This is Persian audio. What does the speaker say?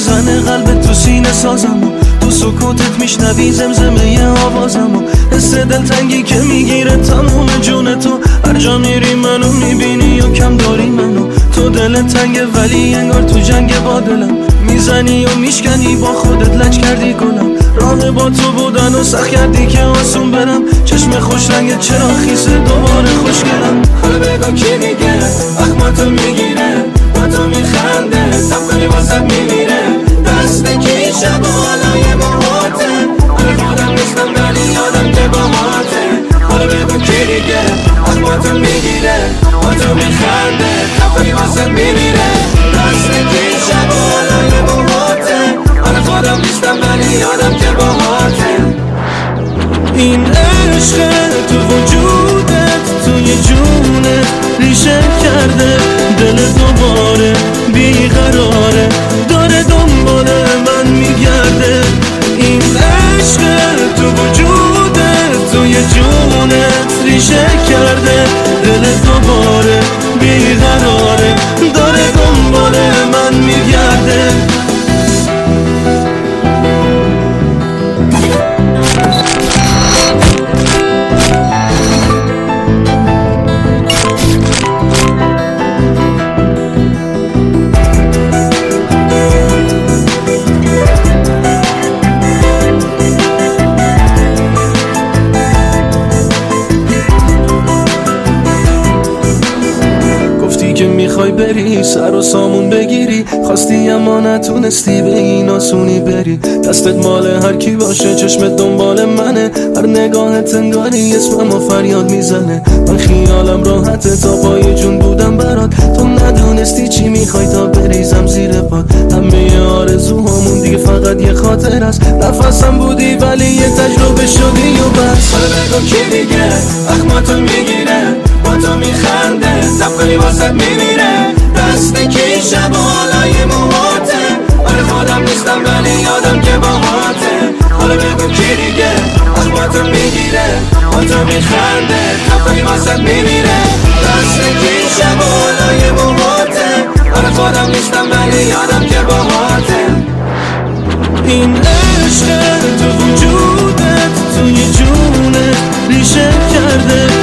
زدن قلب تو سینه سازم تو سکوتت میشنوی زمزمه آوازم حس دلتنگی که می‌گیره تمام جون تو. هر جا میری منو می‌بینی یا کم داری منو. تو دل تنگه ولی انگار تو جنگ با دلم می‌زنی و میشکنی با خودت لج کردی کنم راه با تو بودن و سخت کردی که آسون برم. چشم خوش رنگ چرا خیسه دوباره خوشگلم حالا بگو کی میگه؟ اخماتو می‌گیره. واسه میمیره. دست کی شب و حالای موهاته آره خودم نیستم ولی یادم که با ماته. حالا بگو کی دیگه؟ اخماتو می‌گیره. با تو میخنده. کنی واسه میمیره. دست کی شب و حالای موهاته آره خودم نیستم ولی یادم که با ماته. این عشق تو وجودت توی جونت ریشه کرده. دل دوباره که می‌خوای بری سر و سامون بگیری. خواستی اما نتونستی به این آسونی بری. دستت مال هر کی باشه چشمت دنبال منه. هر نگاهت انگاری اسمم و فریاد می‌زنه. من خیالم راحته تا پای جون بودم برات. تو ندونستی چی می‌خوای تا بریزم زیر پات همه آرزوهامون دیگه فقط یه خاطر است. نفسم بودی ولی یه تجربه شدی و بس. حالا بگو کی دیگه؟ اخماتو می‌گیره. تو میخنده سب کنی واسد میمیره. دست کی شب و بالای موهاته. آره خودم نیستم ولی یادم که باهاته حالا بگو کی دیگه؟ آزماتو می‌گیره. با تو میخنده سب کنی واسد میمیره. دست کی شب و بالای موهاته. آره خودم نیستم ولی یادم که باهاته این عشق تو وجودت توی جونت ریشه کرده.